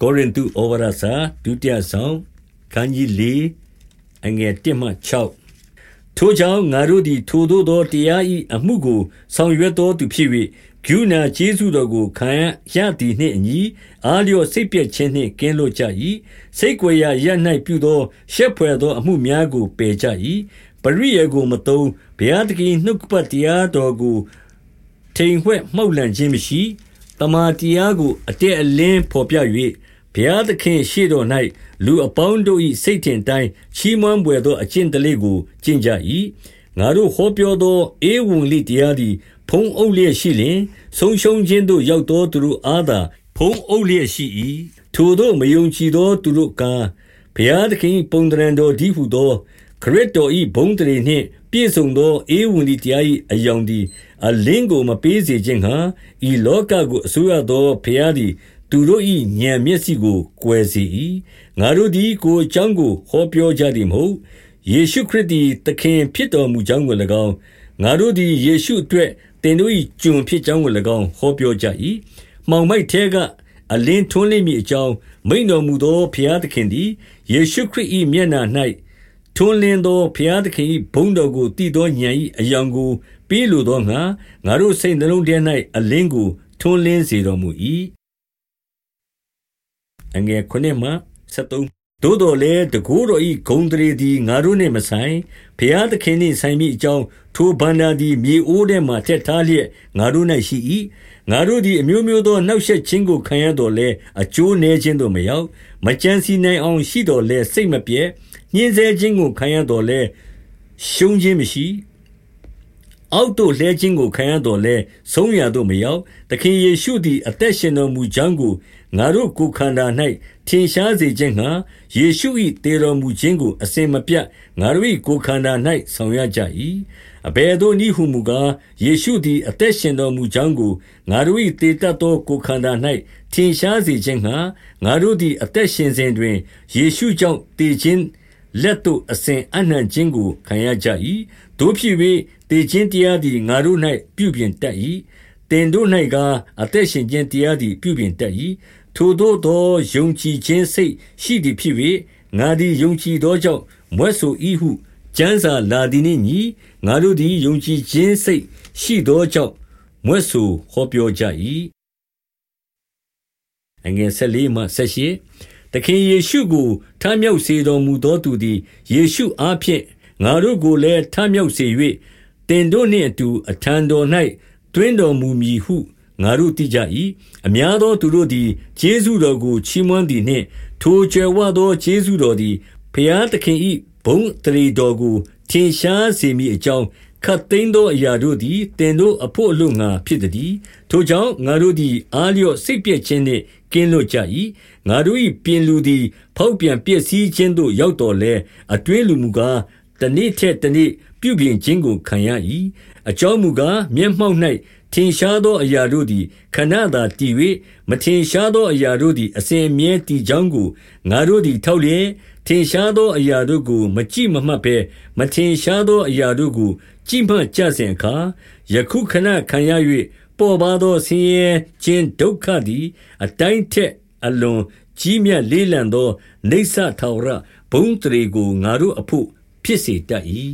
ကောရိန္သုဩဝါဒစာဒုတိယဆောင်ခန်းကြီး၄အငယ်1မှ6ထိုကြောင့်ငါတို့သည်ထိုသို့သောတရား၏အမှုကိုဆောင်ရွက်တော်သူဖြစ်၍ဂုဏကျေးဇူးတော်ကိုခံရသည်နှင့်အညီအားလျော့စိတ်ပြည့်ခြင်းနှင့်ကင်းလွတ်ကြ၏စိတ်ကြွယ်ရာရ၌ပြုသောရှက်ဖွယ်သောအမှုများကိုပယ်ကြ၏ပရိယေကိုမတုံဘုရားသခင်နှုတ်ပတ်တရားတော်ကိုထိန်ဝှက်မှုတ်လန့်ခြင်းမရှိတမာတရားကိုအတက်အလင်းဖော်ပြ၍ ဘုရားသခင်ရှေ့တော်၌လူအပေါင်းတို့၏စိတ်ထင်တိုင်း ချီးမွမ်းပွေသော အကျင့်တလေးကို ကျင့်ကြ၏ငါတို့ဟောပြောသော ဧဝံလိတရားသည် ဖုံးအုပ်လျက်ရှိလျင် ဆုံးရှုံးခြင်းသို့ ရောက်သော သူတို့အားသာ ဖုံးအုပ်လျက်ရှိ၏ထိုတို့မယုံကြည်သော သူတို့ကဘုရားသခင် ပုံတရံတော်ဒီဟုသော ခရစ်တော်၏ဘုန်းတရေနှင့် ပြည့်စုံသော ဧဝံလိတရား၏အယောင်သည် အလင်းကို မပေးစေခြင်းဟာဤလောကကို အစိုးရသော ဘုရားသည် သူတို့၏ဉာဏ်မျက်စိကိုကွယ်စေ၏ငါတို့သည်ကိုအကြောင်းကိုဟောပြောကြသည်မဟုတ်ယေရှုခရစ်သည်သခင်ဖြစ်တော်မူကြောင်းကို၎င်းငါတို့သည်ယေရှုအတွက်တင်တို့၏ကျွန်ဖြစ်ကြောင်းကို၎င်းဟောပြောကြ၏မှောင်မိုက်ထဲကအလင်းထွန်းလိမ့်မည်အကြောင်းမိန်တော်မူသောဘုရားသခင်သည်ယေရှုခရစ်၏မျက်နှာ၌ထွန်းလင်းသောဘုရားသခင်၏ဘုန်းတော်ကိုတည်သောဉာဏ်၏အယောင်ကိုပေးလိုသောငါငါတို့စိတ်နှလုံးထဲ၌အလင်းကိုထွန်းလင်းစေတော်မူ၏ အငယ်9မှ73သို့တော်လည်းတကိုးတော်ဤဂုံတရေသည်ငါတို့နှင့်မဆိုင်ဘုရားသခင်နှင့်ဆိုင်မိအကြောင်းထိုဘန္နာသည်မြေအိုးထဲမှထက်ထားလျက်ငါတို့၌ရှိ၏ငါတို့သည်အမျိုးမျိုးသောနှောက်ယှက်ခြင်းကိုခံရတော်လဲအကျိုးနည်းခြင်းတို့မရောက်မကြံစီနိုင်အောင်ရှိတော်လဲစိတ်မပြည့်ညှင်းဆဲခြင်းကိုခံရတော်လဲရှုံးခြင်းမရှိ အောက်သို့လှဲခြင်းကို ခံရတော်လဲဆုံးရသို့မရောက် သခင်ယေရှုသည် အသက်ရှင်တော်မူကြောင်းကို ငါတို့ကိုယ်ခန္ဓာ၌ထင်ရှားစေခြင်းငှါ ယေရှု၏သေတော်မူခြင်းကို အစဉ်မပြတ် ငါတို့၏ကိုယ်ခန္ဓာ၌ဆောင်ရွက်ကြ၏။အဘယ်သို့နည်းဟူမူကား၊ယေရှုသည် အသက်ရှင်တော်မူကြောင်းကို ငါတို့၏သေတတ်သော ကိုယ်ခန္ဓာ၌ထင်ရှားစေခြင်းငှါ ငါတို့သည် အသက်ရှင်စဉ်တွင် ယေရှုကြောင့် သေခြင်း လက်သို့ အစဉ်အပ်နှံခြင်းကို ခံရကြ၏။သို့ဖြစ်၍သေခြင်းတရားသည် ငါတို့၌ပြုပြင်တတ်၏။သင်တို့၌ကား အသက်ရှင်ခြင်းတရားသည် ပြုပြင်တတ်၏ထိုသို့သော ယုံကြည်ခြင်းစိတ်ရှိသည်ဖြစ်၍ငါသည် ယုံကြည်သောကြောင့် မြွက်ဆို၏ဟု ကျမ်းစာလာသည်နှင့်ညီ ငါတို့သည် ယုံကြည်ခြင်းစိတ်ရှိသောကြောင့် မြွက်ဆိုဟောပြောကြ၏အငယ်၁၄မှ၁၈ သခင်ယေရှုကိုထမြောက်စေတော်မူသောသူသည်ယေရှုအားဖြင့်ငါတို့ကိုလည်းထမြောက်စေ၍တင်တို့နှင့်အတူအထံတော်၌တွင်တော်မူမည်ဟုငါတို့သိကြ၏အများသောသူတို့သည်ကျေးဇူးတော်ကိုချီးမွမ်းသည်နှင့် ထိုကြွယ်ဝသောကျေးဇူးတော်သည်ဖျားသခင်၏ဘုံတရီတော်ကိုထင်ရှားစေမိအကြောင်းခတ်သိမ်းသောအရာတို့သည်တင်တို့အဖို့အလို့ငါဖြစ်သည်ထိုကြောင့်ငါတို့သည်အားလျော့စိတ်ပြည့်ခြင်းနှင့် ကင်းလွတ်ကြ၏ငါတို့၏ပြင်လူသည် ဖောက်ပြန်ပြည့်စည်ခြင်းသို့ရောက်တော်လဲအတွင်းလူမူကားတနေ့ထက်တနေ့ပြုပြင်ခြင်းကိုခံရ၏အကြောင်းမူကားမျက်မှောက်၌ထင်ရှားသောအရာတို့သည်ခဏသာတည်၍မထင်ရှားသောအရာတို့သည်အစဉ်အမြဲတည်ကြောင်းကိုငါတို့သည်ထောက်လျက်ထင်ရှားသောအရာတို့ကို မကြည့်မမှတ်ဘဲမထင်ရှားသောအရာတို့ကို ကြည့်မှတ်ကြစဉ်အခါယခုခဏခံရ၍ ပေါ်ပါသောဆင်းရဲခြင်းဒုက္ခသည် အတိုင်းထက်အလွန်ကြီးမြတ်လေးလံသောနေဆာထာဝရဘုံတရေကိုငါတို့အဖို့ဖြစ်စေတတ်၏